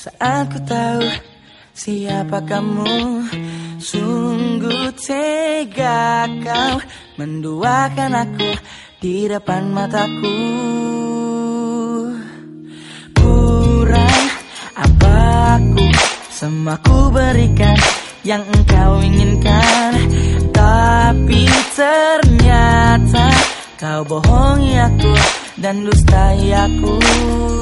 Saat ku tahu siapa kamu Sungguh tega kau Menduakan aku di depan mataku. Kurang apa aku Semua ku berikan yang engkau inginkan. Tapi ternyata kau bohongi aku dan dustai aku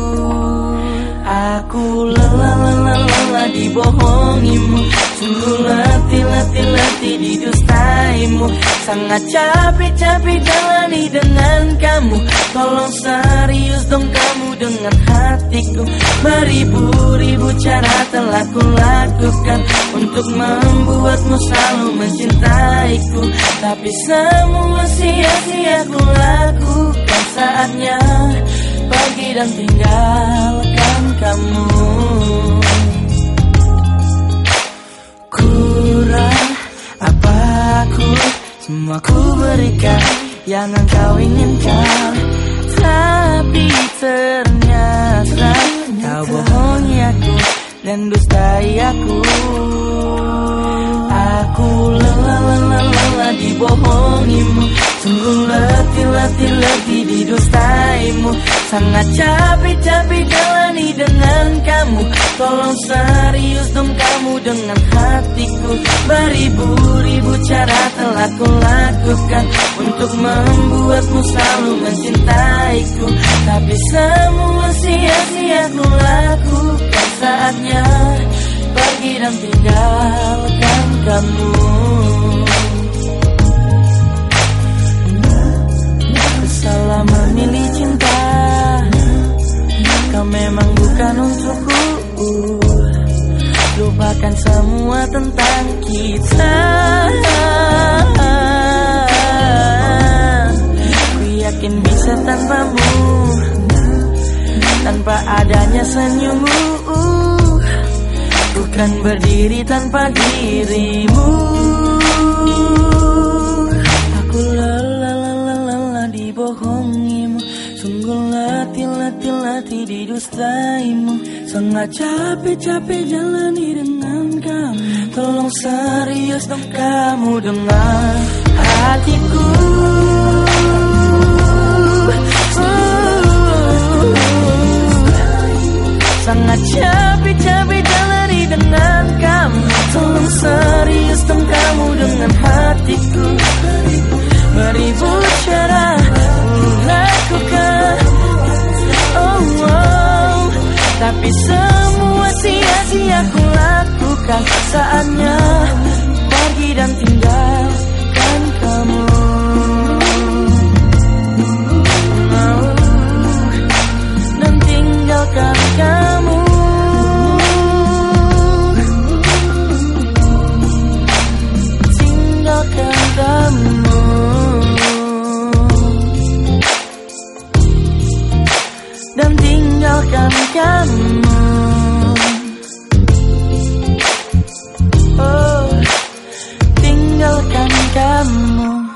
Aku lelah lelah lelah dibohongimu. Sungguh letih letih letih didustaimu. Sangat capek capek jalani dengan kamu. Tolong serius dong kamu dengan hatiku. Beribu-ribu cara telah kulakukan Untuk membuatmu selalu mencintaiku. Tapi semua sia-sia ku lakukan saatnya Pergi dan tinggalkan Semua ku berikan yang engkau inginkan. Tapi ternyata kau bohongi aku dan dustai aku. Aku lelah lelah lelah dibohongimu. Sungguh letih letih letih didustaimu. Sangat capek-capek jalani dengan kamu. Tolong kamu dengan hatiku. Beribu-ribu cara telah kulakukan Untuk membuatmu selalu mencintaiku. Tapi semua sia-sia ku lakukan Saatnya. Pergi dan tinggalkan kamu Semua tentang kita. Ku yakin bisa tanpamu. Tanpa adanya senyummu. Bukan berdiri tanpa dirimu. Aku lelah dibohongimu. Sungguh letih didustaimu Sangat capek-capek jalani dengan Tolong serius dong kamu dengan hatiku. Sangat capek-capek jalani dengan kamu. Tolong serius dong kamu dengan hatiku. Beribu cara lakukan. Oh, oh. Tapi semua sia-sia ku lakukan Bukan saatnya pergi dan tinggalkan kamu. Mau dan tinggalkan kamu. Tinggalkan kamu. Dan tinggalkan kamu. 看个你的梦